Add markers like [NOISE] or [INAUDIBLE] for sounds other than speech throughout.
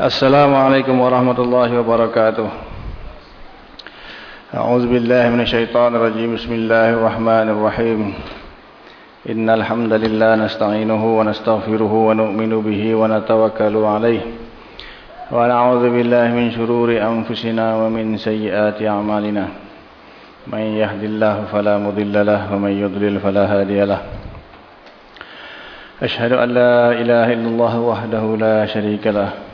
Assalamualaikum warahmatullahi wabarakatuh. A'udzu billahi minasyaitonir rajim. Bismillahirrahmanirrahim. Innal hamdalillah nasta'inuhu wa nastaghfiruhu wa nu'minu bihi wa natawakkalu alayh. Wa na'udzu billahi min shururi anfusina wa min sayyiati a'malina. Man yahdihillahu fala mudilla lahu wa man yudlil fala hadiya lahu. أشهد أن لا إله إلا الله وحده لا شريك له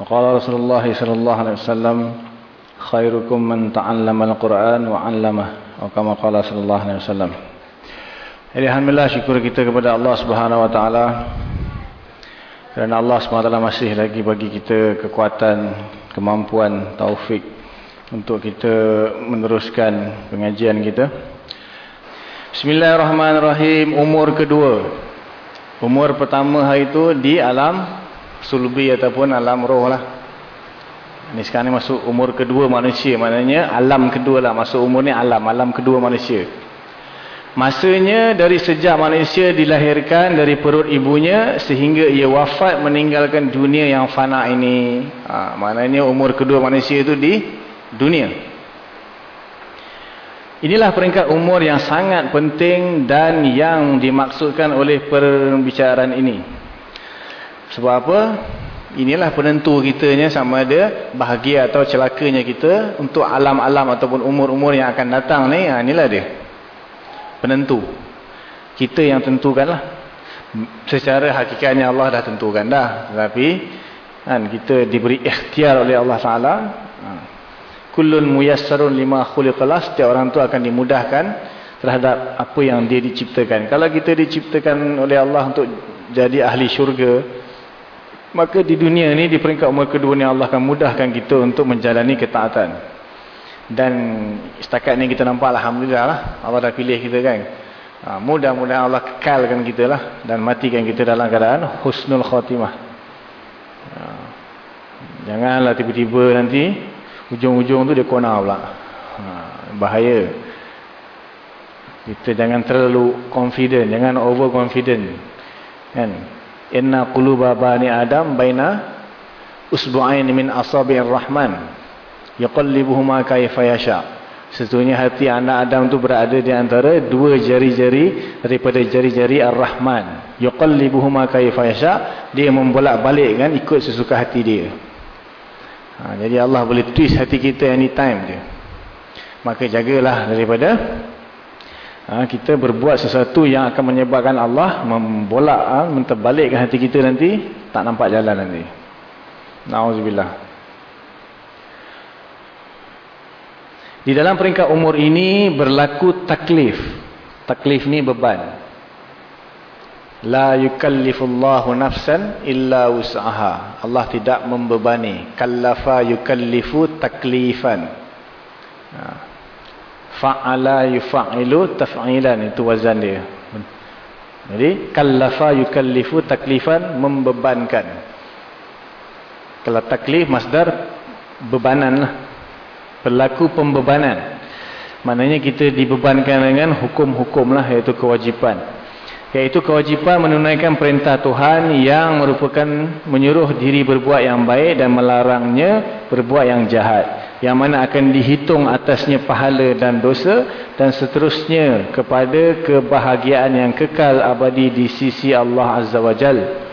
وقال رسول الله صلى الله عليه وسلم خيركم من تعلم القرآن وعلمه وكما قال صلى الله عليه وسلم Jadi Alhamdulillah syukur kita kepada Allah Subhanahu Wa Taala kerana Allah SWT masih lagi bagi kita kekuatan, kemampuan, taufik untuk kita meneruskan pengajian kita. Bismillahirrahmanirrahim. Umur kedua. Umur pertama hari itu di alam sulbi ataupun alam roh lah. Ini sekarang ni masuk umur kedua manusia. Maknanya alam kedua lah. Masuk umur ni alam. Alam kedua manusia. Masanya dari sejak manusia dilahirkan dari perut ibunya sehingga ia wafat meninggalkan dunia yang fana ini. Ha, maknanya umur kedua manusia itu di dunia. Inilah peringkat umur yang sangat penting dan yang dimaksudkan oleh perbicaraan ini. Sebab apa? Inilah penentu kitanya sama ada bahagia atau celakanya kita untuk alam-alam ataupun umur-umur yang akan datang ni. Ha, inilah dia penentu. Kita yang tentukanlah. Secara hakikatnya Allah dah tentukan dah. Tetapi kan, kita diberi ikhtiar oleh Allah Taala. Ha. Kullun muyassarun lima khuliqalah. Setiap orang tu akan dimudahkan terhadap apa yang dia diciptakan. Kalau kita diciptakan oleh Allah untuk jadi ahli syurga, maka di dunia ni di peringkat umur kedua ni Allah akan mudahkan kita untuk menjalani ketaatan. Dan setakat ni kita nampak Alhamdulillah lah. Allah dah pilih kita kan. Ha, Mudah-mudahan Allah kekalkan kita lah. Dan matikan kita dalam keadaan husnul khatimah. Ha, janganlah tiba-tiba nanti. Ujung-ujung tu dia kona pula. Ha, bahaya. Kita jangan terlalu confident. Jangan over confident. Kan. Inna quluba bani Adam baina usbu'ain min asabi'ir rahman. Yaqallibuhuma kaifa yasha. Sesungguhnya hati anak Adam tu berada di antara dua jari-jari daripada jari-jari Ar-Rahman. Yaqallibuhuma kaifa yasha. Dia membolak-balikkan ikut sesuka hati dia. Ha, jadi Allah boleh twist hati kita anytime dia. Maka jagalah daripada ha, kita berbuat sesuatu yang akan menyebabkan Allah membolak ha, menterbalikkan hati kita nanti tak nampak jalan nanti na'udzubillah Di dalam peringkat umur ini berlaku taklif. Taklif ni beban. La yukallifullahu nafsan illa wus'aha. Allah tidak membebani. Kallafa yukallifu taklifan. Ha. Fa'ala yufa'ilu taf'ilan. Itu wazan dia. Jadi, kallafa yukallifu taklifan membebankan. Kalau taklif, masdar bebanan lah berlaku pembebanan maknanya kita dibebankan dengan hukum-hukum lah iaitu kewajipan iaitu kewajipan menunaikan perintah Tuhan yang merupakan menyuruh diri berbuat yang baik dan melarangnya berbuat yang jahat yang mana akan dihitung atasnya pahala dan dosa dan seterusnya kepada kebahagiaan yang kekal abadi di sisi Allah Azza wa Jalla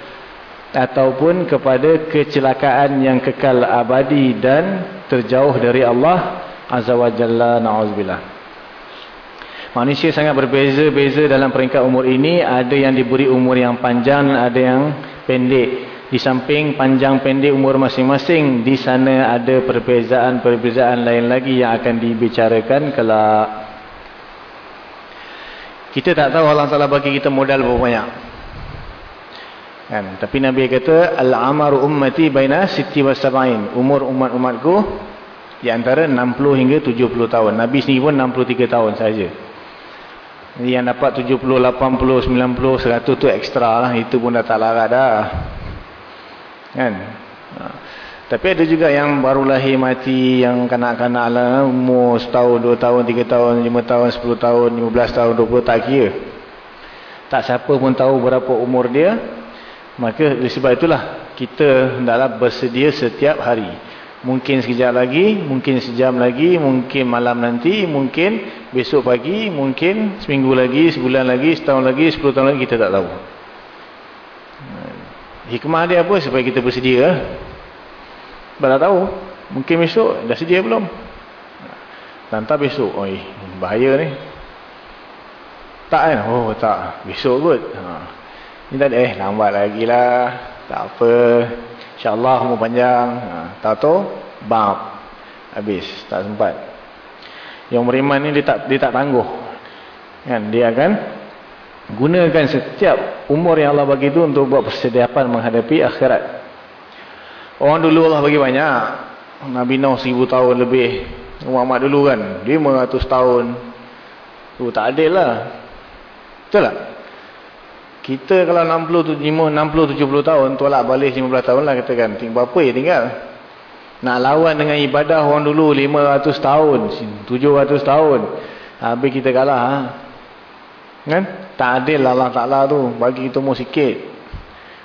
ataupun kepada kecelakaan yang kekal abadi dan terjauh dari Allah Azza wa Jalla na'udzubillah. Manusia sangat berbeza-beza dalam peringkat umur ini, ada yang diberi umur yang panjang, ada yang pendek. Di samping panjang pendek umur masing-masing, di sana ada perbezaan-perbezaan lain lagi yang akan dibicarakan kelak. Kita tak tahu Allah Taala bagi kita modal berapa banyak. Kan? Tapi Nabi kata al-amaru ummati baina siti wa sab'in. Umur umat-umatku di antara 60 hingga 70 tahun. Nabi sendiri pun 63 tahun saja. Yang dapat 70, 80, 90, 100 tu ekstra lah. Itu pun dah tak larat dah. Kan? Ha. Tapi ada juga yang baru lahir mati, yang kanak-kanak lah, umur setahun, dua tahun, tiga tahun, lima tahun, sepuluh tahun, lima belas tahun, dua puluh, tak kira. Tak siapa pun tahu berapa umur dia, Maka sebab itulah kita hendaklah bersedia setiap hari. Mungkin sekejap lagi, mungkin sejam lagi, mungkin malam nanti, mungkin besok pagi, mungkin seminggu lagi, sebulan lagi, setahun lagi, sepuluh tahun lagi, kita tak tahu. Hikmah dia apa? Supaya kita bersedia. Baru tahu. Mungkin besok, dah sedia belum? Lantar besok, oi, bahaya ni. Tak kan? Oh tak, besok kot. Haa. Ni tak ada, eh lambat lagi lah. Tak apa. InsyaAllah umur panjang. Ha, tak tahu, bab. Habis, tak sempat. Yang beriman ni dia tak, dia tak tangguh. Kan? Dia akan gunakan setiap umur yang Allah bagi itu untuk buat persediaan menghadapi akhirat. Orang dulu Allah bagi banyak. Nabi Nuh seribu tahun lebih. Muhammad dulu kan, lima ratus tahun. Tu tak adil lah. Betul tak? Kita kalau 60, 60, 70 tahun, tolak balik 15 tahun lah katakan. Tinggal berapa ya tinggal? Nak lawan dengan ibadah orang dulu 500 tahun, 700 tahun. Habis kita kalah. Ha? Kan? Tak adil lah Allah Ta'ala tu. Bagi kita umur sikit.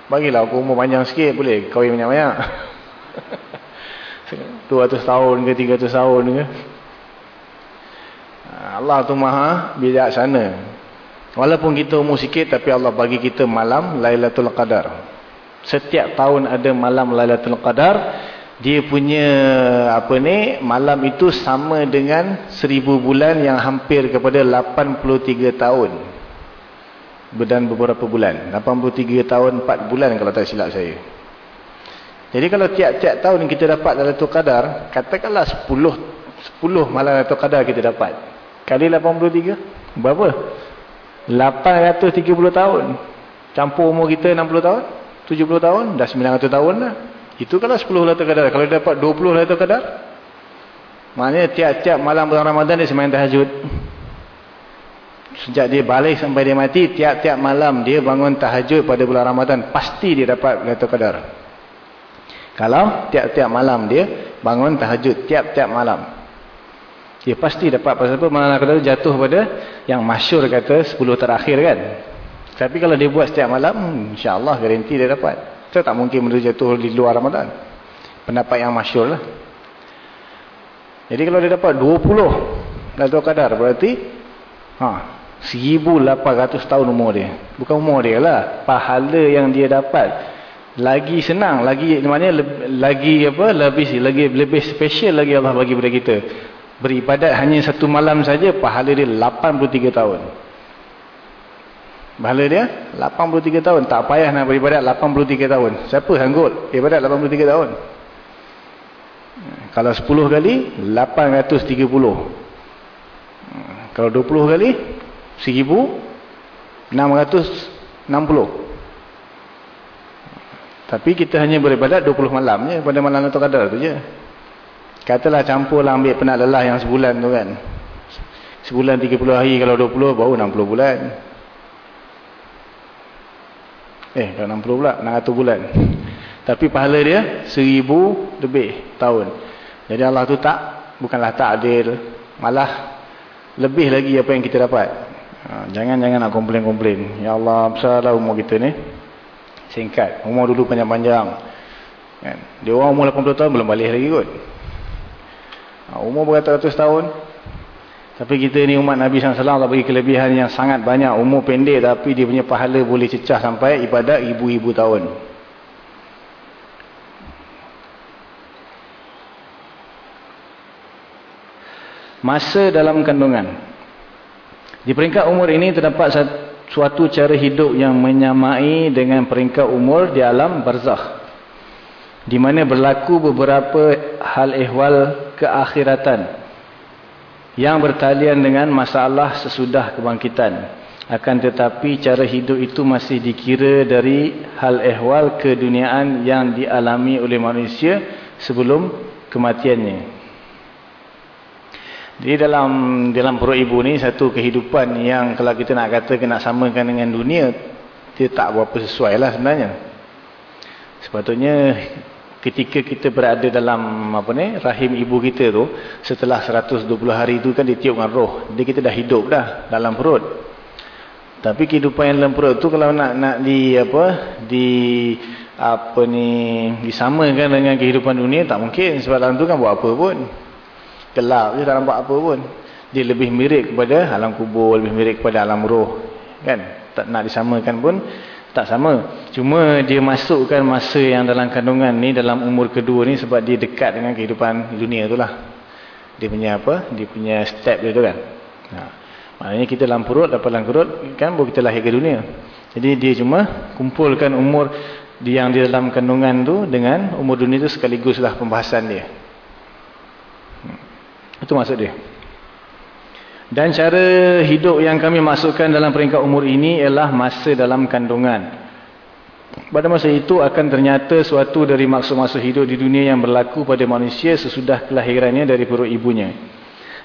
Bagilah aku umur panjang sikit boleh. Kawin banyak-banyak. [LAUGHS] 200 tahun ke 300 tahun ke. Allah tu maha bijaksana. Walaupun kita umur sikit tapi Allah bagi kita malam Lailatul Qadar. Setiap tahun ada malam Lailatul Qadar. Dia punya apa ni malam itu sama dengan seribu bulan yang hampir kepada 83 tahun. Dan beberapa bulan. 83 tahun 4 bulan kalau tak silap saya. Jadi kalau tiap-tiap tahun kita dapat Lailatul Qadar, katakanlah 10 10 malam Lailatul Qadar kita dapat. Kali 83 berapa? 830 tahun. Campur umur kita 60 tahun, 70 tahun, dah 900 tahun lah. Itu kalau 10 Lailatul Qadar. Kalau dapat 20 Lailatul Qadar, maknanya tiap-tiap malam bulan Ramadan dia semain tahajud. Sejak dia balik sampai dia mati, tiap-tiap malam dia bangun tahajud pada bulan Ramadan, pasti dia dapat Lailatul Qadar. Kalau tiap-tiap malam dia bangun tahajud, tiap-tiap malam. Dia pasti dapat pasal apa malam kata jatuh pada yang masyur kata 10 terakhir kan. Tapi kalau dia buat setiap malam, insya-Allah garanti dia dapat. Kita tak mungkin benda jatuh di luar Ramadan. Pendapat yang masyur lah. Jadi kalau dia dapat 20 Lailatul Qadar berarti ha 1800 tahun umur dia. Bukan umur dia lah, pahala yang dia dapat. Lagi senang, lagi maknanya lagi apa? Lebih lagi lebih special lagi Allah bagi kepada kita. Beribadat hanya satu malam saja pahala dia 83 tahun. Pahala dia 83 tahun. Tak payah nak beribadat 83 tahun. Siapa sanggup ibadat 83 tahun? Kalau 10 kali 830 kalau 20 kali 1660 tapi kita hanya beribadat 20 malam je pada malam atau kadar tu je Katalah campurlah ambil penat lelah yang sebulan tu kan. Sebulan 30 hari kalau 20 baru 60 bulan. Eh, kalau 60 pula 600 bulan. Tapi pahala dia 1000 lebih tahun. Jadi Allah tu tak bukanlah tak adil, malah lebih lagi apa yang kita dapat. Ha, jangan-jangan nak komplain-komplain. Ya Allah, besarlah umur kita ni. Singkat. Umur dulu panjang-panjang. Kan? Dia orang umur 80 tahun belum balik lagi kot. Ha, umur beratus-ratus tahun. Tapi kita ni umat Nabi SAW Allah bagi kelebihan yang sangat banyak. Umur pendek tapi dia punya pahala boleh cecah sampai ibadat ibu-ibu tahun. Masa dalam kandungan. Di peringkat umur ini terdapat suatu cara hidup yang menyamai dengan peringkat umur di alam barzakh di mana berlaku beberapa hal ehwal keakhiratan yang bertalian dengan masalah sesudah kebangkitan Akan tetapi cara hidup itu masih dikira dari hal ehwal keduniaan yang dialami oleh manusia sebelum kematiannya. Jadi dalam dalam perut ibu ni satu kehidupan yang kalau kita nak kata kena samakan dengan dunia, dia tak berapa sesuai lah sebenarnya. Sepatutnya ketika kita berada dalam apa ni rahim ibu kita tu, setelah 120 hari tu kan ditiup dengan roh. Jadi kita dah hidup dah dalam perut. Tapi kehidupan yang dalam perut tu kalau nak nak di apa di apa ni disamakan dengan kehidupan dunia tak mungkin sebab dalam tu kan buat apa pun gelap dia tak nampak apa pun. Dia lebih mirip kepada alam kubur lebih mirip kepada alam roh kan? Tak nak disamakan pun tak sama. Cuma dia masukkan masa yang dalam kandungan ni dalam umur kedua ni sebab dia dekat dengan kehidupan dunia tu lah. Dia punya apa? Dia punya step dia tu kan? Ha. maknanya kita dalam perut dapat dalam perut kan? Baru kita lahir ke dunia. Jadi dia cuma kumpulkan umur yang di dalam kandungan tu dengan umur dunia tu sekaligus lah pembahasan dia itu maksud dia. Dan cara hidup yang kami masukkan dalam peringkat umur ini ialah masa dalam kandungan. Pada masa itu akan ternyata suatu dari maksud-maksud hidup di dunia yang berlaku pada manusia sesudah kelahirannya dari perut ibunya.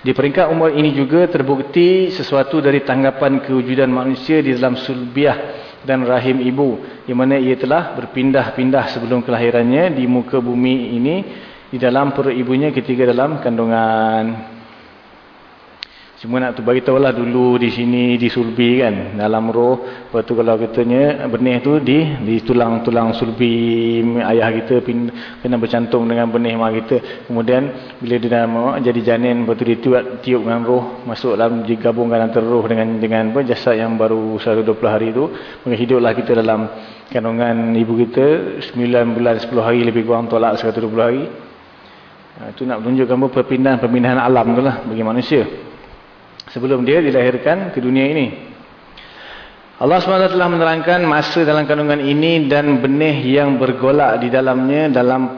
Di peringkat umur ini juga terbukti sesuatu dari tanggapan kewujudan manusia di dalam sulbiah dan rahim ibu. Di mana ia telah berpindah-pindah sebelum kelahirannya di muka bumi ini di dalam perut ibunya ketika dalam kandungan. Cuma nak tu bagi tahu lah dulu di sini di sulbi kan dalam roh. Lepas tu kalau katanya benih tu di di tulang-tulang sulbi ayah kita pin, kena bercantum dengan benih mak kita. Kemudian bila dia dah jadi janin lepas tu ditiup tiup dengan roh masuk dalam digabungkan antara roh dengan dengan apa jasad yang baru 120 hari tu. Maka hiduplah kita dalam kandungan ibu kita 9 bulan 10 hari lebih kurang tolak 120 hari. Ha, itu nak menunjukkan perpindahan-perpindahan alam tu lah bagi manusia. Sebelum dia dilahirkan ke dunia ini. Allah SWT telah menerangkan masa dalam kandungan ini dan benih yang bergolak di dalamnya dalam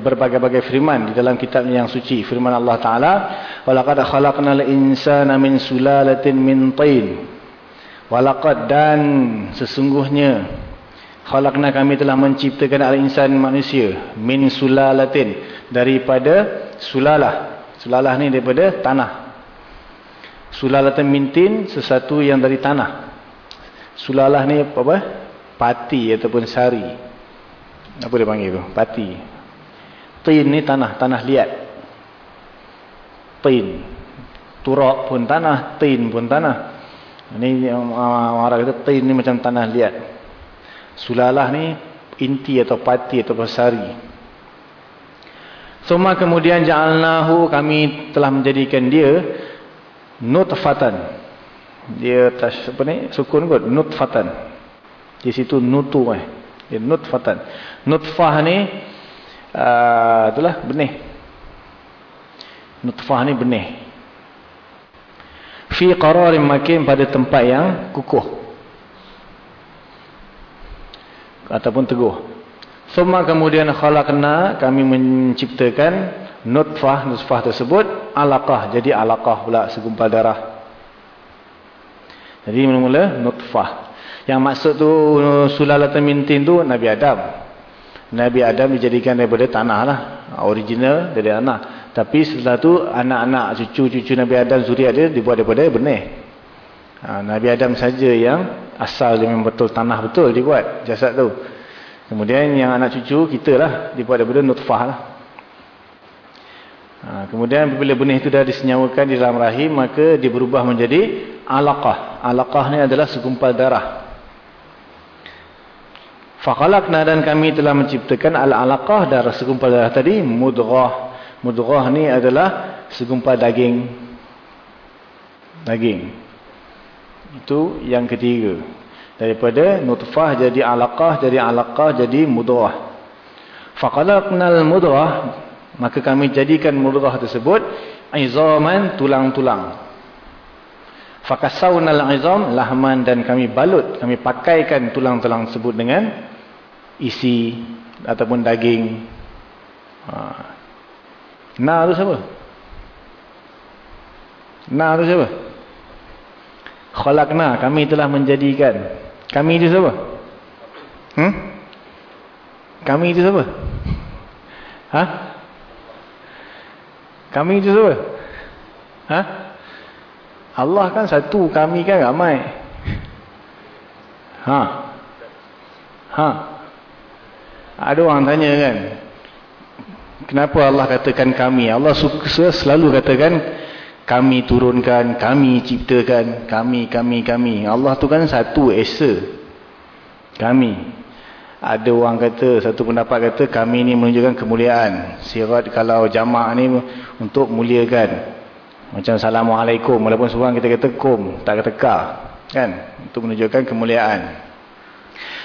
berbagai-bagai firman di dalam kitabnya yang suci. Firman Allah Ta'ala. وَلَقَدْ خَلَقْنَا الْإِنسَانَ مِنْ سُلَالَةٍ مِنْ طَيْنٍ وَلَقَدْ dan sesungguhnya khalaqna kami telah menciptakan al-insan manusia min sulalatin daripada sulalah. Sulalah ni daripada tanah. Sulalatan mintin sesuatu yang dari tanah. Sulalah ni apa? apa? Pati ataupun sari. Apa dia panggil tu? Pati. Tin ni tanah, tanah liat. Tin. Turak pun tanah, tin pun tanah. Ini orang kata tin ni macam tanah liat. Sulalah ni inti atau pati atau sari. Suma kemudian ja'alnahu kami telah menjadikan dia nutfatan. Dia tas apa ni? Sukun kot nutfatan. Di situ nutu eh. Dia nutfatan. Nutfah ni uh, itulah benih. Nutfah ni benih. Fi qararin makin pada tempat yang kukuh. Ataupun teguh. Suma kemudian khalaqna kami menciptakan nutfah nutfah tersebut alaqah jadi alaqah pula segumpal darah. Jadi mula-mula nutfah. Yang maksud tu sulalatan mintin tu Nabi Adam. Nabi Adam dijadikan daripada tanah lah. Original dari tanah. Tapi setelah tu anak-anak cucu-cucu Nabi Adam zuriat dia dibuat daripada benih. Ha, Nabi Adam saja yang asal dia memang betul tanah betul dibuat jasad tu. Kemudian yang anak cucu kita lah dibuat daripada nutfah lah. Ha, kemudian bila benih itu dah disenyawakan di dalam rahim maka dia berubah menjadi alaqah. Alaqah ni adalah segumpal darah. Faqalaqna dan kami telah menciptakan al-alaqah darah segumpal darah tadi mudghah. Mudghah ni adalah segumpal daging. Daging. Itu yang ketiga. Daripada nutfah jadi alaqah jadi alaqah jadi mudrah. Faqalaqnal mudrah maka kami jadikan mudrah tersebut izaman tulang-tulang. Fakasawnal izam lahman dan kami balut kami pakaikan tulang-tulang tersebut dengan isi ataupun daging. Ha. na tu siapa? Na tu siapa khalaqna kami telah menjadikan. Kami itu siapa? Hmm? kami itu siapa? Ha kami itu siapa? Ha Allah kan satu kami kan ramai. Ha? Ha? Ada orang tanya kan kenapa Allah katakan kami? Allah suka selalu katakan kami turunkan, kami ciptakan, kami, kami, kami. Allah tu kan satu esa. Kami. Ada orang kata, satu pendapat kata, kami ni menunjukkan kemuliaan. Sirat kalau jamaah ni untuk muliakan. Macam Assalamualaikum. Walaupun seorang kita kata kum, tak kata ka. Kan? Untuk menunjukkan kemuliaan.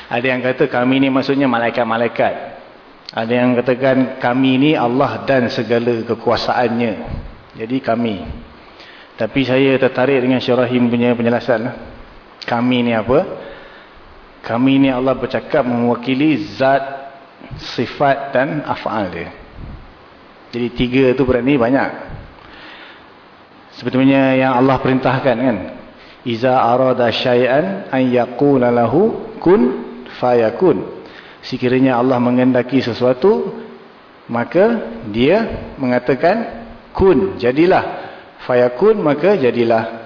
Ada yang kata kami ni maksudnya malaikat-malaikat. Ada yang katakan kami ni Allah dan segala kekuasaannya. Jadi kami. Tapi saya tertarik dengan Syarahim punya penjelasan. Kami ni apa? Kami ni Allah bercakap mewakili zat, sifat dan af'al dia. Jadi tiga tu berani banyak. Sebetulnya yang Allah perintahkan kan. Iza arada syai'an an yakuna lahu kun fayakun. Sekiranya Allah mengendaki sesuatu, maka dia mengatakan kun, jadilah fayakun maka jadilah.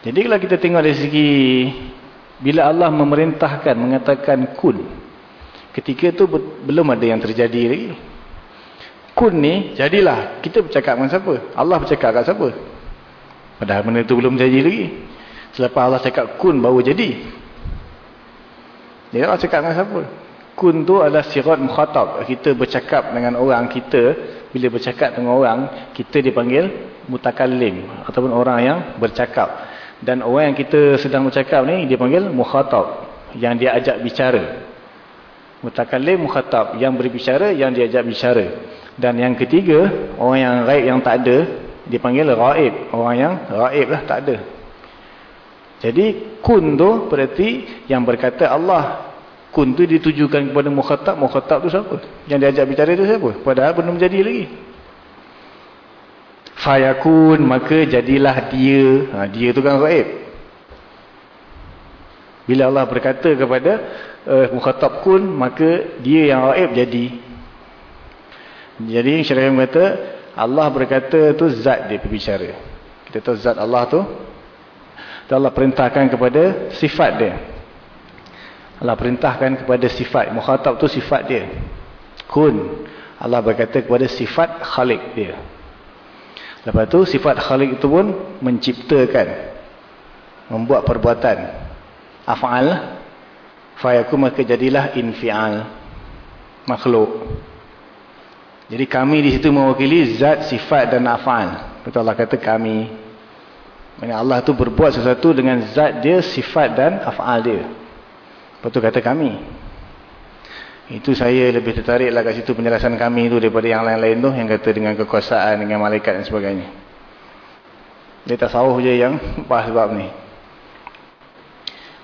Jadi kalau kita tengok dari segi bila Allah memerintahkan mengatakan kun ketika itu belum ada yang terjadi lagi. Kun ni jadilah. Kita bercakap dengan siapa? Allah bercakap dengan siapa? Padahal benda itu belum jadi lagi. Selepas Allah cakap kun baru jadi. Dia Allah cakap dengan siapa? Kun tu adalah sirat mukhatab. Kita bercakap dengan orang kita. Bila bercakap dengan orang kita dipanggil mutakallim ataupun orang yang bercakap. Dan orang yang kita sedang bercakap ni dia panggil mukhatab yang dia ajak bicara. Mutakallim mukhatab yang berbicara yang dia ajak bicara. Dan yang ketiga orang yang raib yang tak ada dia panggil raib orang yang raib lah tak ada. Jadi kun tu berarti yang berkata Allah. Kun tu ditujukan kepada mukhatab. Mukhatab tu siapa? Yang dia ajak bicara tu siapa? Padahal belum jadi lagi fayakun maka jadilah dia. Ha, dia tu kan gaib. Bila Allah berkata kepada uh, mukhatab kun maka dia yang gaib jadi. Jadi syariah kata Allah berkata tu zat dia berbicara. Kita tahu zat Allah tu. Allah perintahkan kepada sifat dia. Allah perintahkan kepada sifat. Mukhatab tu sifat dia. Kun. Allah berkata kepada sifat khalik dia Lepas tu sifat khalik itu pun menciptakan. Membuat perbuatan. Af'al. Fayaku maka jadilah infial. Makhluk. Jadi kami di situ mewakili zat, sifat dan af'al. Betul Allah kata kami. Allah tu berbuat sesuatu dengan zat dia, sifat dan af'al dia. Betul kata kami. Itu saya lebih tertarik lah kat situ penjelasan kami tu daripada yang lain-lain tu yang kata dengan kekuasaan, dengan malaikat dan sebagainya. Dia tak sawah je yang bahas sebab ni.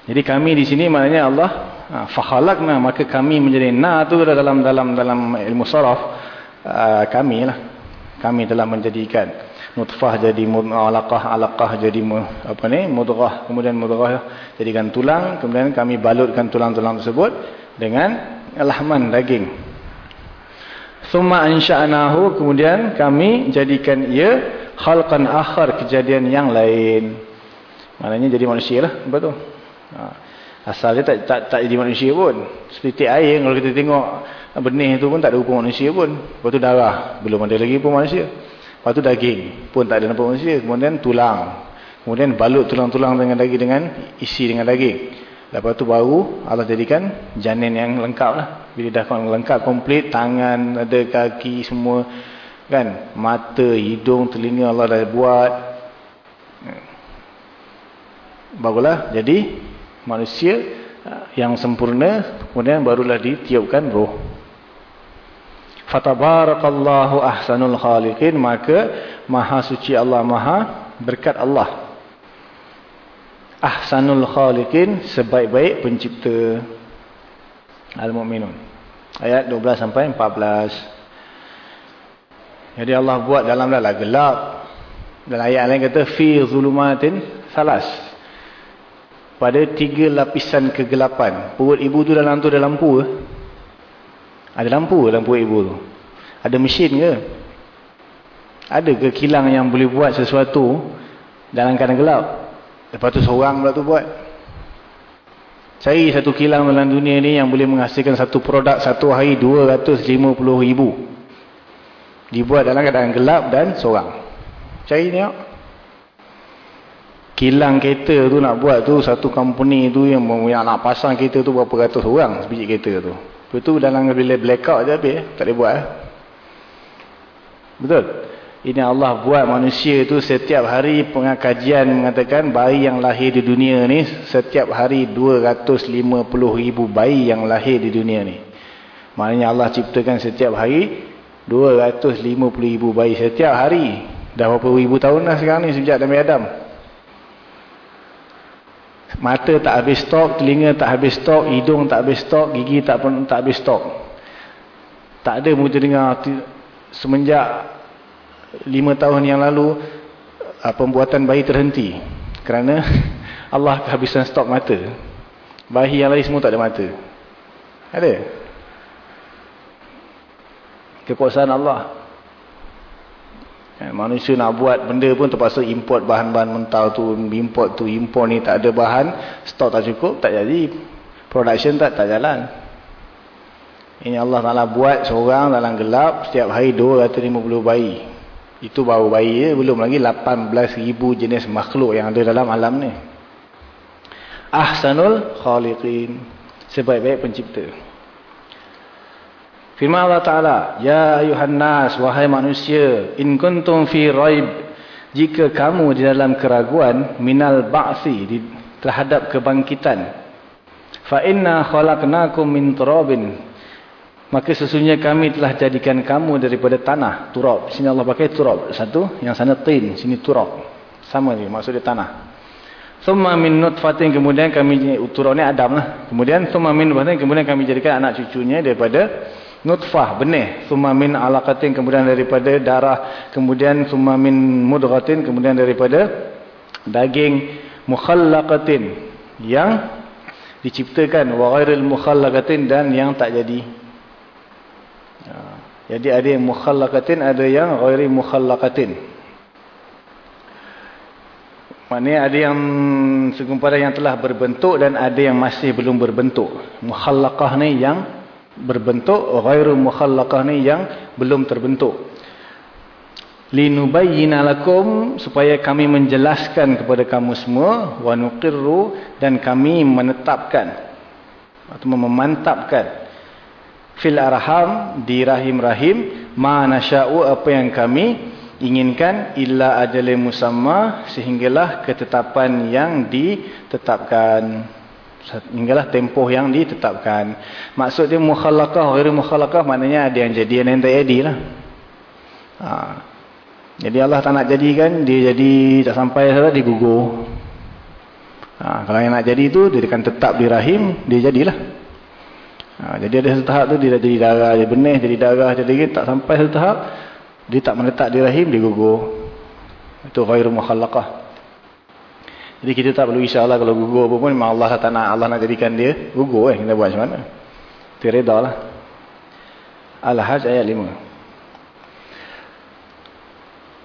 Jadi kami di sini maknanya Allah ha, fakhalakna maka kami menjadi na tu dalam dalam dalam ilmu saraf uh, kami lah. Kami telah menjadikan nutfah jadi alaqah alaqah jadi apa ni mudghah kemudian mudghah jadikan tulang kemudian kami balutkan tulang-tulang tersebut dengan lahman daging. Summa ansha'nahu kemudian kami jadikan ia khalqan akhar kejadian yang lain. Maknanya jadi manusia lah, betul. Ha. Asal dia tak, tak tak jadi manusia pun. Seperti air kalau kita tengok benih itu pun tak ada rupa manusia pun. Lepas tu darah, belum ada lagi pun manusia. Lepas tu daging pun tak ada nampak manusia. Kemudian tulang. Kemudian balut tulang-tulang dengan daging dengan isi dengan daging. Lepas tu baru Allah jadikan janin yang lengkap lah. Bila dah lengkap, komplit, tangan, ada kaki semua. kan Mata, hidung, telinga Allah dah buat. Barulah jadi manusia uh, yang sempurna. Kemudian barulah ditiupkan roh. Fatabarakallahu ahsanul khaliqin. Maka maha suci Allah, maha berkat Allah ahsanul khaliqin sebaik-baik pencipta al-mu'minun ayat 12 sampai 14 jadi Allah buat dalam dalam gelap dan ayat lain kata fi zulumatin salas pada tiga lapisan kegelapan. Perut ibu tu dalam tu ada lampu ke? Ada lampu dalam perut ibu tu? Ada mesin ke? Ada ke kilang yang boleh buat sesuatu dalam keadaan gelap? Lepas tu seorang pula tu buat. Cari satu kilang dalam dunia ni yang boleh menghasilkan satu produk satu hari 250 ribu. Dibuat dalam keadaan gelap dan seorang. Cari tengok kilang kereta tu nak buat tu satu company tu yang, yang nak pasang kereta tu berapa ratus orang sebiji kereta tu lepas tu dalam bila blackout je habis tak boleh buat eh? betul ini Allah buat manusia tu setiap hari pengkajian mengatakan bayi yang lahir di dunia ni setiap hari 250 ribu bayi yang lahir di dunia ni. Maknanya Allah ciptakan setiap hari 250 ribu bayi setiap hari. Dah berapa ribu tahun dah sekarang ni sejak Nabi Adam? Mata tak habis stok, telinga tak habis stok, hidung tak habis stok, gigi tak pun tak habis stok. Tak ada muka dengar semenjak lima tahun yang lalu ah, pembuatan bayi terhenti. Kerana [LAUGHS] Allah kehabisan stok mata. Bayi yang lain semua tak ada mata. Ada? Kekuasaan Allah. Eh, manusia nak buat benda pun terpaksa import bahan-bahan mentah tu, import tu, import ni tak ada bahan, stok tak cukup, tak jadi. Production tak, tak jalan. Ini Allah Ta'ala buat seorang dalam gelap setiap hari 250 bayi. Itu baru bayi je, belum lagi 18,000 jenis makhluk yang ada dalam alam ni. Ahsanul khaliqin. Sebaik-baik pencipta. Firman Allah Ta'ala, Ya ayuhan nas, wahai manusia, in kuntum fi raib, jika kamu di dalam keraguan, minal ba'si, terhadap kebangkitan, fa inna khalaqnakum min turabin, maka sesungguhnya kami telah jadikan kamu daripada tanah, turab. Sini Allah pakai turab. Satu, yang sana tin, sini turab. Sama ni, maksudnya tanah. Thumma min nutfatin, kemudian kami, turab ni Adam lah. Kemudian, thumma min nutfatin, kemudian kami jadikan anak cucunya daripada nutfah benih summa min alaqatin kemudian daripada darah kemudian summa min mudghatin kemudian daripada daging mukhallaqatin yang diciptakan wa ghairil mukhallaqatin dan yang tak jadi. Jadi ada yang mukhallaqatin ada yang ghairi mukhallaqatin. Maknanya ada yang segumpara yang telah berbentuk dan ada yang masih belum berbentuk. Mukhallaqah ni yang berbentuk ghairu mukhallaqah ni yang belum terbentuk. Linubayyina lakum supaya kami menjelaskan kepada kamu semua wa nuqirru dan kami menetapkan atau memantapkan fil arham di rahim-rahim ma nasya'u apa yang kami inginkan illa ajalin musamma sehinggalah ketetapan yang ditetapkan hinggalah tempoh yang ditetapkan. Maksud dia mukhalakah, ghairi mukhalakah maknanya ada yang jadi yang tak jadi lah. Ha. Jadi Allah tak nak jadikan, dia jadi tak sampai salah, dia gugur. Ha. Kalau yang nak jadi tu, dia akan tetap di rahim, dia jadilah. Ha. Jadi ada satu tahap tu, dia dah jadi darah, dia benih, jadi darah, jadi lagi, tak sampai satu tahap, dia tak meletak di rahim, dia gugur. Itu ghairi mukhalakah. Jadi kita tak perlu insyaAllah kalau gugur apa pun memang Allah tak nak Allah nak jadikan dia gugur eh kita buat macam mana. Tireda lah. Al-Hajj ayat 5.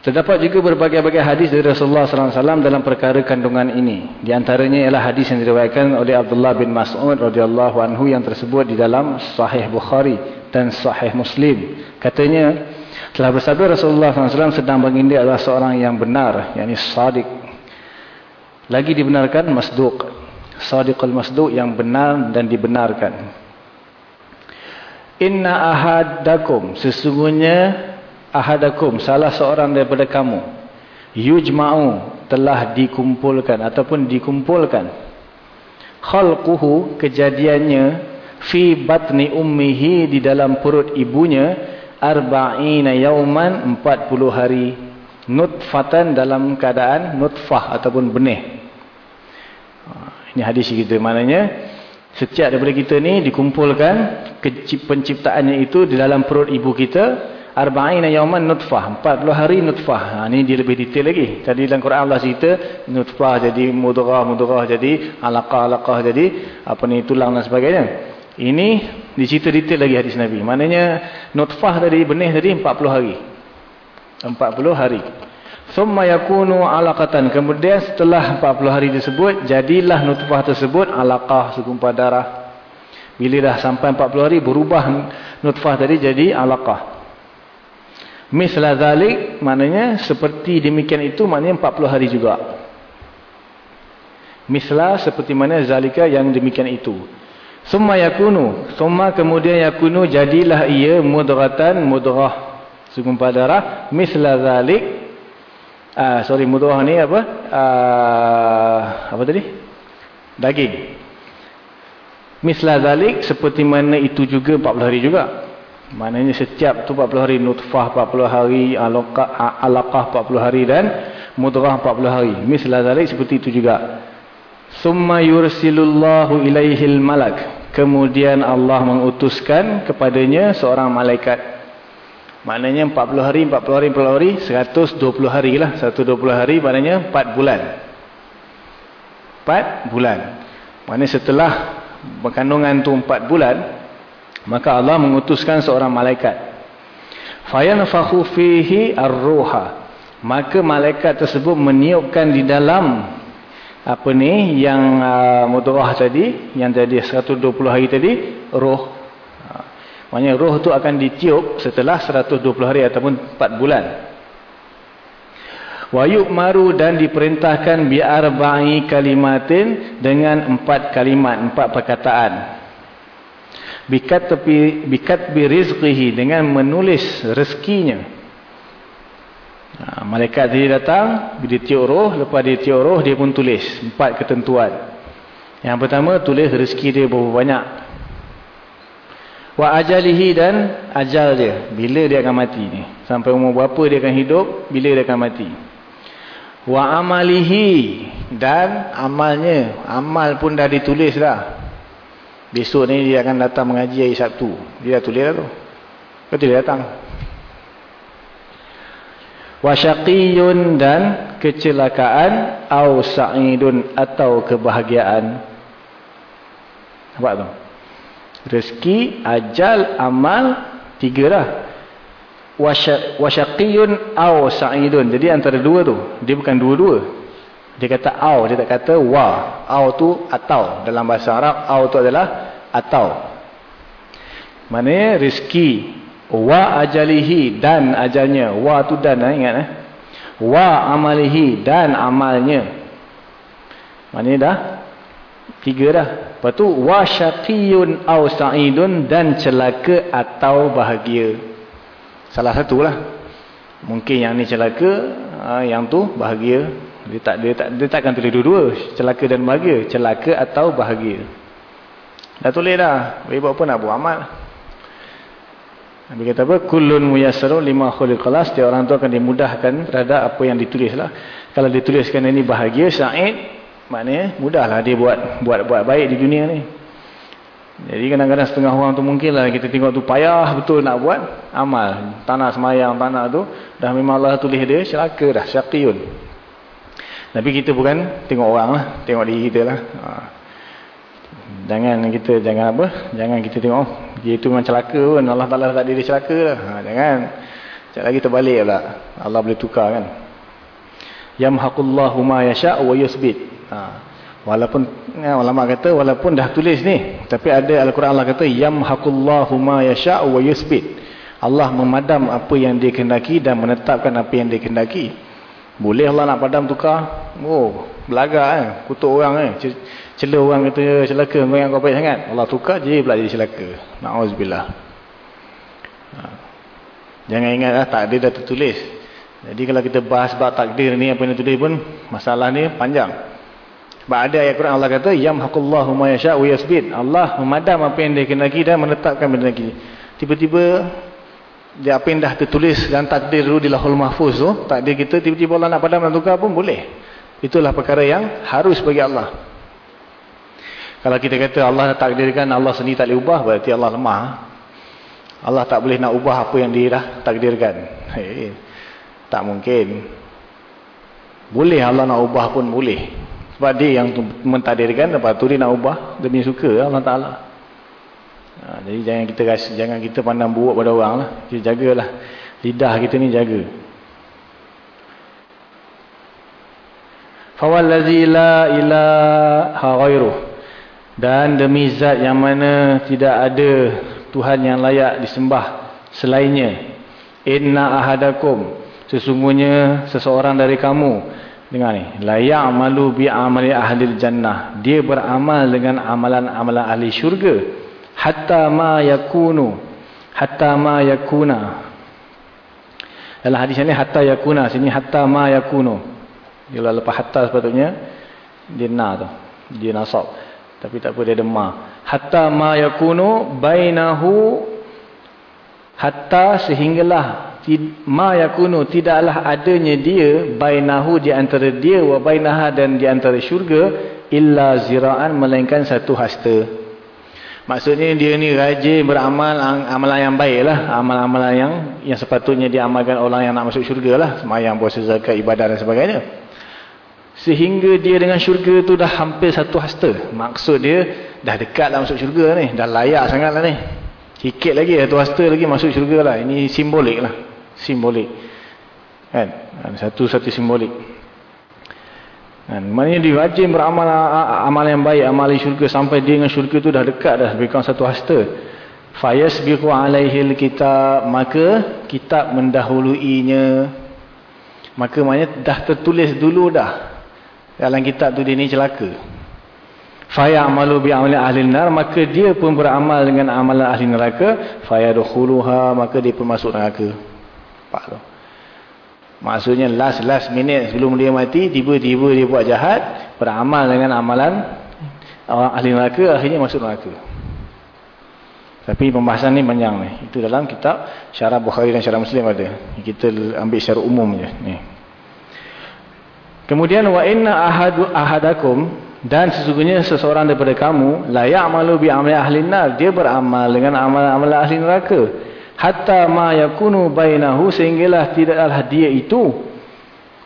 Terdapat juga berbagai-bagai hadis dari Rasulullah SAW dalam perkara kandungan ini. Di antaranya ialah hadis yang diriwayatkan oleh Abdullah bin Mas'ud radhiyallahu anhu yang tersebut di dalam Sahih Bukhari dan Sahih Muslim. Katanya, telah bersabda Rasulullah SAW sedang mengindik adalah seorang yang benar, yakni sadiq lagi dibenarkan masduq. Sadiqul masduq yang benar dan dibenarkan. Inna ahadakum. Sesungguhnya ahadakum. Salah seorang daripada kamu. Yujma'u. Telah dikumpulkan. Ataupun dikumpulkan. Khalquhu. Kejadiannya. Fi batni ummihi. Di dalam perut ibunya. Arba'ina yauman. 40 hari. Nutfatan dalam keadaan nutfah ataupun benih. Ini hadis kita maknanya setiap daripada kita ni dikumpulkan penciptaannya itu di dalam perut ibu kita arba'ina yawman nutfah 40 hari nutfah. Ha, ni dia lebih detail lagi. Tadi dalam Quran Allah cerita nutfah jadi mudrah mudrah jadi alaqah alaqah jadi apa ni tulang dan sebagainya. Ini dicerita detail lagi hadis Nabi. Maknanya nutfah tadi benih tadi 40 hari. 40 hari. Summa yakunu alaqatan. Kemudian setelah 40 hari tersebut jadilah nutfah tersebut alaqah segumpal darah bila dah sampai 40 hari berubah nutfah tadi jadi alaqah Misla zalik maknanya seperti demikian itu maknanya 40 hari juga. Misla seperti mana zalika yang demikian itu. Summa yakunu. Summa kemudian yakunu jadilah ia mudratan mudrah. Segumpal darah. Misla zalik. Uh, sorry mudrah ni apa? Uh, apa tadi? Daging. Misla zalik seperti mana itu juga 40 hari juga. Maknanya setiap tu 40 hari nutfah 40 hari alaqah, alaqah 40 hari dan mudrah 40 hari. Mislah zalik seperti itu juga. Summa yursilullahu ilaihil malak. Kemudian Allah mengutuskan kepadanya seorang malaikat. Maknanya 40 hari, 40 hari, 40 hari, 120 hari lah. 120 hari maknanya 4 bulan. 4 bulan. Maknanya setelah berkandungan tu 4 bulan, Maka Allah mengutuskan seorang malaikat. Fayanfakhu fihi ar-ruha. Maka malaikat tersebut meniupkan di dalam apa ni yang uh, mudrah tadi, yang tadi 120 hari tadi, roh. Maknanya roh tu akan ditiup setelah 120 hari ataupun 4 bulan. Wa yu'maru dan diperintahkan bi arba'i kalimatin dengan empat kalimat, empat perkataan bikat tepi bikat bi rizqihi dengan menulis rezekinya. Ha, malaikat tadi datang dia tiup roh lepas dia tiup roh dia pun tulis empat ketentuan. Yang pertama tulis rezeki dia berapa banyak. Wa ajalihi dan ajal dia. Bila dia akan mati ni? Sampai umur berapa dia akan hidup? Bila dia akan mati? Wa amalihi dan amalnya. Amal pun dah ditulis dah Besok ni dia akan datang mengaji hari Sabtu. Dia dah tulis lah tu. Betul dia datang. Wasyaqiyun dan kecelakaan au sa'idun atau kebahagiaan. Nampak tu? Rezeki, ajal, amal, tiga lah. Wasyaqiyun au sa'idun. Jadi antara dua tu. Dia bukan dua-dua. Dia kata au, dia tak kata wa. Au tu atau. Dalam bahasa Arab, au tu adalah atau. Maknanya rezeki. Wa ajalihi dan ajalnya. Wa tu dan, eh, ingat eh. Wa amalihi dan amalnya. Maknanya dah. Tiga dah. Lepas tu, wa syaqiyun au sa'idun dan celaka atau bahagia. Salah satu lah. Mungkin yang ni celaka, ah, yang tu bahagia. Dia tak dia tak dia takkan tulis dua-dua, celaka dan bahagia, celaka atau bahagia. Dah tulis dah. Baik buat apa nak buat amal. Nabi kata apa? Kullun muyassarun lima khuliqalas. Setiap orang tu akan dimudahkan terhadap apa yang ditulislah. Kalau dituliskan ini bahagia, sa'id, maknanya mudahlah dia buat buat buat baik di dunia ni. Jadi kadang-kadang setengah orang tu mungkinlah kita tengok tu payah betul nak buat amal. Tanah semayang, tanah tu dah memang Allah tulis dia celaka dah, syaqiyun. Tapi kita bukan tengok orang lah. Tengok diri kita lah. Ha. Jangan kita, jangan apa? Jangan kita tengok, dia tu memang celaka pun. Allah Ta'ala tak diri celaka lah. Ha, jangan. Sekejap lagi terbalik pula. Allah boleh tukar kan. Yamhaqullahu ma yasha' wa yusbit. Ha. Walaupun, ya, ulama kata, walaupun dah tulis ni. Tapi ada Al-Quran Allah kata, Yamhaqullahu ma yasha' wa yusbit. Allah memadam apa yang dia kendaki dan menetapkan apa yang dia kendaki. Boleh Allah nak padam tukar. Oh, belagak eh. Kutuk orang eh. Cela orang kata celaka. Kau yang kau baik sangat. Allah tukar je pula jadi celaka. Na'udzubillah. Ha. Jangan ingat lah takdir dah tertulis. Jadi kalau kita bahas bab takdir ni apa yang tertulis pun masalah ni panjang. Sebab ada ayat Quran Allah kata yamhaqullahu ma yasha' wa yasbit. Allah memadam apa yang dia kenaki dan menetapkan benda lagi. Tiba-tiba dia apa yang dah tertulis dan takdir dulu di lahul mahfuz tu takdir kita tiba-tiba Allah nak padam dan tukar pun boleh itulah perkara yang harus bagi Allah kalau kita kata Allah takdirkan Allah sendiri tak boleh ubah berarti Allah lemah Allah tak boleh nak ubah apa yang dia dah takdirkan. Hey, tak mungkin. Boleh Allah nak ubah pun boleh. Sebab dia yang mentakdirkan, lepas tu dia nak ubah demi suka Allah Ta'ala. Ha, jadi jangan kita rasa, jangan kita pandang buruk pada orang lah. Kita jagalah. Lidah kita ni jaga. Fawallazi la ilaha ghairuh. Dan demi zat yang mana tidak ada Tuhan yang layak disembah selainnya. Inna ahadakum. Sesungguhnya seseorang dari kamu. Dengar ni. La ya'malu bi'amali ahli jannah. Dia beramal dengan amalan-amalan ahli syurga. Hatta ma yakunu. Hatta ma yakuna. Dalam hadis ini hatta yakuna. Sini hatta ma yakunu. Dia lepas hatta sepatutnya. Dia na tu. Dia nasab. Tapi tak apa dia ada ma. Hatta ma yakunu bainahu hatta sehinggalah ma yakunu tidaklah adanya dia bainahu di antara dia wa bainaha dan di antara syurga illa ziraan melainkan satu hasta. Maksudnya dia ni rajin beramal amalan yang baiklah, amalan-amalan yang yang sepatutnya diamalkan orang yang nak masuk syurga lah, sembahyang, puasa, zakat, ibadah dan sebagainya. Sehingga dia dengan syurga tu dah hampir satu hasta. Maksud dia dah dekat lah masuk syurga ni. Dah layak sangat lah ni. Sikit lagi satu hasta lagi masuk syurga lah. Ini simbolik lah. Simbolik. Kan? Satu-satu simbolik. Kan? Maknanya dia rajin beramal amal yang baik. Amal syurga sampai dia dengan syurga tu dah dekat dah. Lebih kurang satu hasta. Fayasbiqu alaihil kitab. Maka kitab mendahuluinya. Maka maknanya dah tertulis dulu dah dalam kitab tu dia ni celaka fayamalu bi amali ahli nar maka dia pun beramal dengan amalan ahli neraka fayadkhuluha maka dia pun masuk neraka pak tu maksudnya last last minute sebelum dia mati tiba-tiba dia buat jahat beramal dengan amalan orang ahli neraka akhirnya masuk neraka. Tapi pembahasan ni panjang ni. Itu dalam kitab syarah Bukhari dan syarah Muslim ada. Kita ambil secara umum je ni. Kemudian wa inna ahadu ahadakum dan sesungguhnya seseorang daripada kamu la ya'malu bi amali ahli nar. Dia beramal dengan amalan-amalan ahli neraka hatta ma yakunu bainahu sehinggalah tidaklah dia itu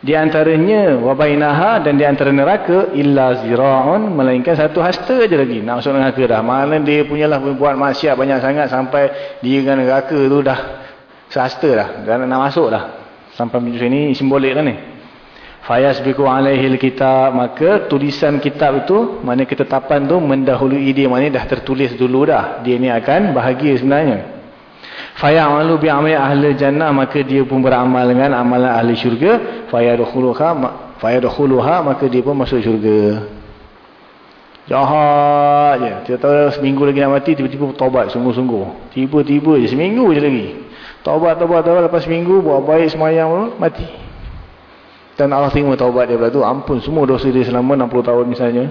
di antaranya wa bainaha dan di antara neraka illa zira'un melainkan satu hasta aja lagi. Nak masuk neraka dah. Mana dia punyalah buat maksiat banyak sangat sampai dia dengan neraka tu dah sehasta dah. Dan nak masuk dah. Sampai macam sini simbolik lah ni. Fayasbiqu alaihi kitab. Maka tulisan kitab itu mana ketetapan tu mendahului dia. Mana dah tertulis dulu dah. Dia ni akan bahagia sebenarnya fayamalu bi amali ahli jannah maka dia pun beramal dengan amalan ahli syurga. Fayadkhuluha fayadkhuluha maka dia pun masuk syurga. Jahat je. Dia tahu seminggu lagi nak mati tiba-tiba taubat sungguh-sungguh. Tiba-tiba je seminggu je lagi. Taubat taubat taubat lepas seminggu buat baik semayang mati. Dan Allah terima taubat dia. Tu ampun semua dosa dia selama 60 tahun misalnya.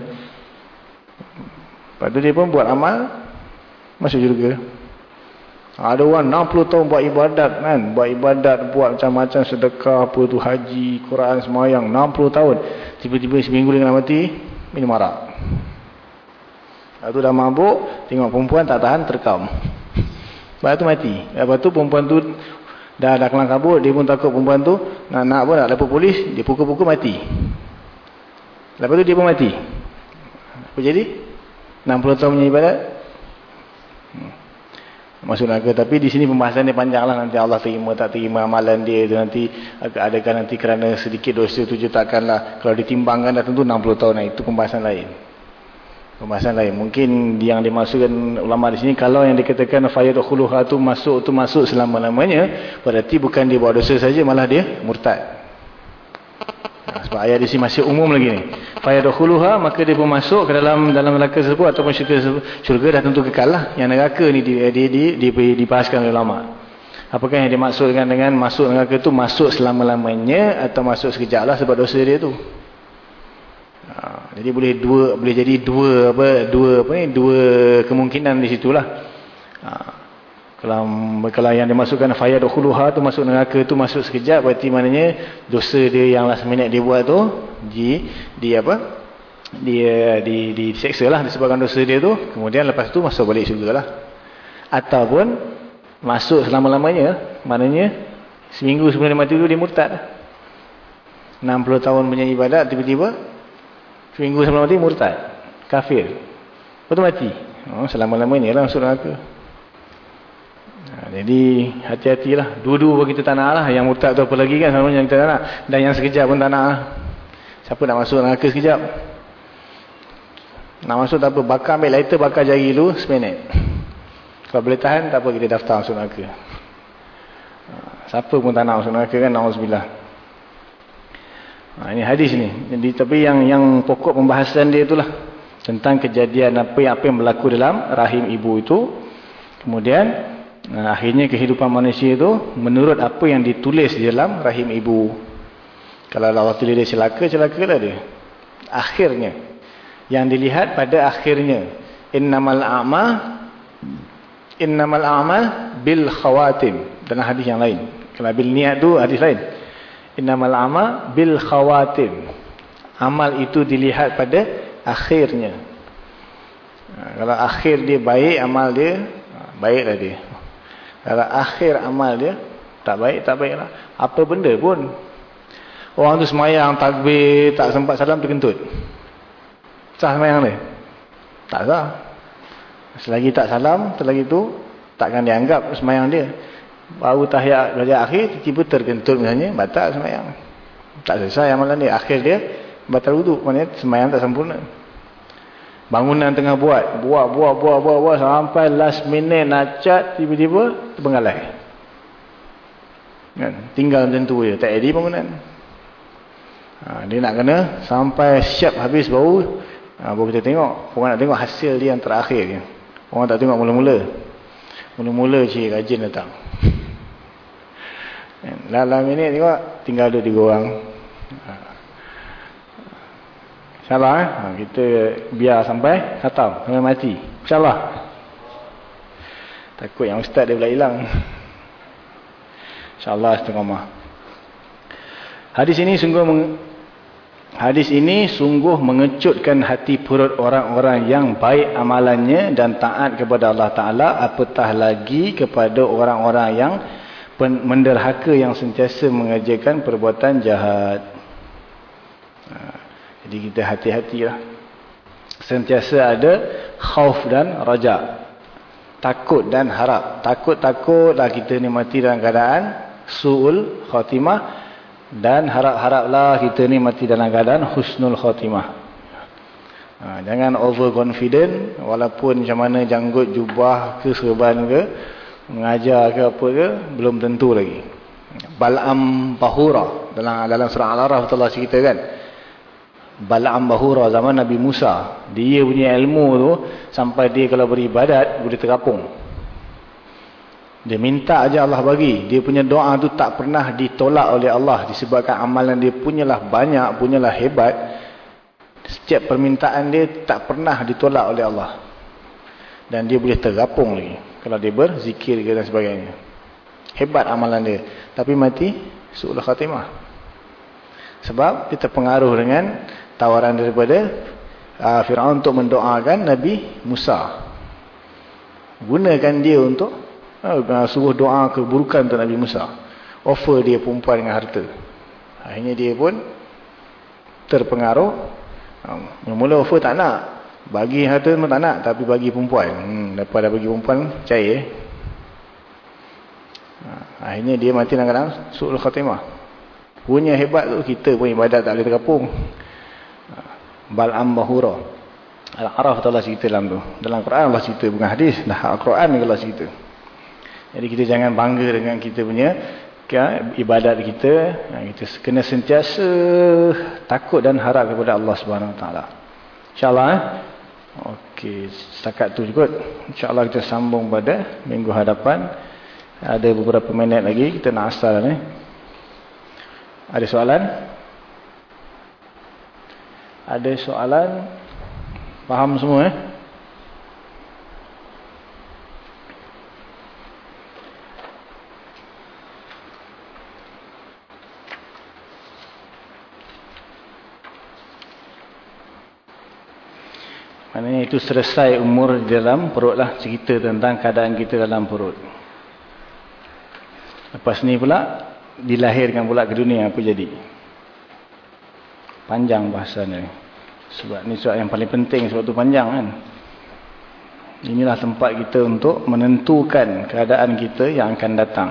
Lepas tu dia pun buat amal masuk juga ada orang 60 tahun buat ibadat kan buat ibadat buat macam-macam sedekah apa tu haji Quran semayang 60 tahun tiba-tiba seminggu dia nak mati minum arak lepas tu dah mabuk tengok perempuan tak tahan terkam lepas tu mati lepas tu perempuan tu Dah dah kelang kabut, dia pun takut perempuan tu nak nak apa nak lapor polis, dia pukul-pukul mati. Lepas tu dia pun mati. Apa jadi? 60 tahun punya ibadat. Masuk neraka. Tapi di sini pembahasan dia panjang lah. Nanti Allah terima tak terima amalan dia. Itu nanti adakah nanti kerana sedikit dosa tu takkanlah. Kalau ditimbangkan dah tentu 60 tahun. Itu pembahasan lain. Pembahasan lain. Mungkin yang dimasukkan ulama di sini kalau yang dikatakan fayadkhuluha tu masuk tu masuk selama-lamanya, berarti bukan dia buat dosa saja malah dia murtad. Nah, sebab ayat di sini masih umum lagi ni. Fayadkhuluha maka dia pun masuk ke dalam dalam neraka tersebut ataupun syurga syurga dah tentu kekal lah. Yang neraka ni di di, di, di dibahaskan oleh ulama. Apakah yang dimaksudkan dengan masuk neraka tu masuk selama-lamanya atau masuk sekejap lah sebab dosa dia tu. Ha, jadi boleh dua boleh jadi dua apa dua apa ni dua kemungkinan di situlah. Ha, kalau kalau yang dimasukkan fayadkhuluha tu masuk neraka tu masuk sekejap berarti maknanya dosa dia yang last minute dia buat tu di di apa? dia di di diseksa lah disebabkan dosa dia tu kemudian lepas tu masuk balik syurga lah ataupun masuk selama-lamanya, maknanya seminggu sebelum dia mati dulu dia murtad. 60 tahun punya ibadat, tiba-tiba seminggu sebelum mati murtad. Kafir. Lepas mati. Oh, selama-lamanya lah masuk neraka. Ha, jadi hati-hatilah. Dua-dua kita tak nak lah. Yang murtad tu apa lagi kan sebenarnya kita tak nak. Dan yang sekejap pun tak nak lah. Siapa nak masuk neraka sekejap? Nak masuk tak apa. Bakar ambil lighter, bakar jari dulu seminit. Kalau boleh tahan, tak apa kita daftar masuk neraka. Ha, siapa pun tak nak masuk neraka kan, na'udzubillah. Ha, ini hadis ni. Jadi, tapi yang yang pokok pembahasan dia itulah. Tentang kejadian apa yang, apa yang berlaku dalam rahim ibu itu. Kemudian, ha, akhirnya kehidupan manusia itu menurut apa yang ditulis di dalam rahim ibu. Kalau Allah tulis dia celaka, celaka lah dia. Akhirnya. Yang dilihat pada akhirnya. Innamal a'ma innamal a'mal bil khawatim. Dalam hadis yang lain. Kalau bil niat tu hadis lain. Innamal a'ma bil khawatim. Amal itu dilihat pada akhirnya. Ha, kalau akhir dia baik amal dia ha, baiklah dia kalau akhir amal dia tak baik tak baiklah apa benda pun orang tu semayang takbir tak sempat salam terkentut Sah semayang dia? Tak sah. Selagi tak salam, selagi tu takkan dianggap semayang dia. Baru tahiyat raja akhir, tiba-tiba terkentut misalnya, batal semayang. Tak selesai amalan dia. Akhir dia, batal wuduk. Maksudnya semayang tak sempurna. Bangunan tengah buat. Buat, buat, buat, buat, buat. Sampai last minute nak cat, tiba-tiba terbenggalai. Kan? Tinggal macam tu je. Tak edit bangunan. Ha, dia nak kena sampai siap habis baru Ha, baru kita tengok. Orang nak tengok hasil dia yang terakhir. Orang tak tengok mula-mula. Mula-mula cik rajin datang. Dalam minit tengok. Tinggal ada tiga orang. Ha. InsyaAllah eh. Ha, kita biar sampai khatam. Sampai mati. InsyaAllah. Takut yang ustaz dia pula hilang. InsyaAllah setengah Hadis ini sungguh Hadis ini sungguh mengecutkan hati perut orang-orang yang baik amalannya dan taat kepada Allah Ta'ala apatah lagi kepada orang-orang yang menderhaka yang sentiasa mengajarkan perbuatan jahat. Ha, jadi kita hati-hatilah. Sentiasa ada khauf dan raja. Takut dan harap. Takut-takutlah kita ni mati dalam keadaan su'ul khatimah dan harap-haraplah kita ni mati dalam keadaan husnul khatimah. Ha, jangan overconfident walaupun macam mana janggut jubah ke serban ke mengajar ke apa ke belum tentu lagi. Bal'am Bahura dalam dalam surah Al-Araf Allah cerita kan. Bal'am Bahura zaman Nabi Musa. Dia punya ilmu tu sampai dia kalau beribadat boleh terkapung. Dia minta aja Allah bagi. Dia punya doa tu tak pernah ditolak oleh Allah. Disebabkan amalan dia punyalah banyak, punyalah hebat. Setiap permintaan dia tak pernah ditolak oleh Allah. Dan dia boleh tergapung lagi. Kalau dia berzikir dan sebagainya. Hebat amalan dia. Tapi mati, su'ulah khatimah. Sebab dia terpengaruh dengan tawaran daripada uh, Fir'aun untuk mendoakan Nabi Musa. Gunakan dia untuk Ha, suruh doa keburukan untuk Nabi Musa. Offer dia perempuan dengan harta. Akhirnya dia pun terpengaruh. Mula-mula offer tak nak. Bagi harta pun tak nak. Tapi bagi perempuan. Hmm, daripada bagi perempuan. Ha, akhirnya dia mati dalam kadang su'ul khatimah. Punya hebat tu kita pun ibadat tak boleh terkapung. Bal'am bahura. Al-Araf Allah cerita dalam tu. Dalam Quran Allah cerita bukan hadis. Dah Al-Quran Allah cerita. Jadi kita jangan bangga dengan kita punya ibadat kita. Kita kena sentiasa takut dan harap kepada Allah Subhanahu Taala. InsyaAllah. Eh? Okey, setakat tu juga. InsyaAllah kita sambung pada minggu hadapan. Ada beberapa minit lagi. Kita nak asal ni. Ada soalan? Ada soalan? Faham semua eh? Maknanya itu selesai umur dalam perut lah cerita tentang keadaan kita dalam perut. Lepas ni pula dilahirkan pula ke dunia apa jadi? Panjang bahasanya. Sebab ni soal yang paling penting sebab tu panjang kan. Inilah tempat kita untuk menentukan keadaan kita yang akan datang.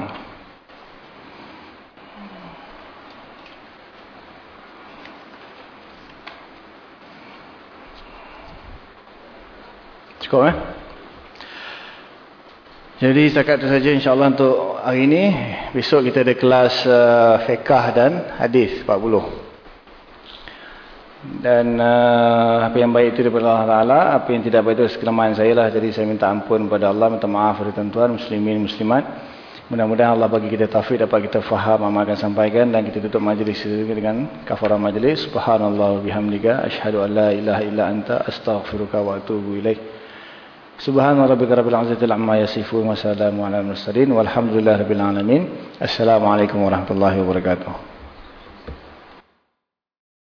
Cukup eh? Jadi setakat itu saja insyaAllah untuk hari ini. Besok kita ada kelas uh, fiqah dan hadis 40. Dan uh, apa yang baik itu daripada Allah Ta'ala. Apa yang tidak baik itu sekelemahan saya lah. Jadi saya minta ampun kepada Allah. Minta maaf kepada tuan-tuan, muslimin, muslimat. Mudah-mudahan Allah bagi kita taufik dapat kita faham apa akan sampaikan. Dan kita tutup majlis itu dengan kafarah majlis. Subhanallah bihamdika. Ashadu an la ilaha illa anta. Astaghfiruka wa atubu ilaih. Subhana rabbika rabbil izzati amma yasifun wa salamun alal mursalin walhamdulillahi rabbil alamin. Assalamualaikum warahmatullahi wabarakatuh.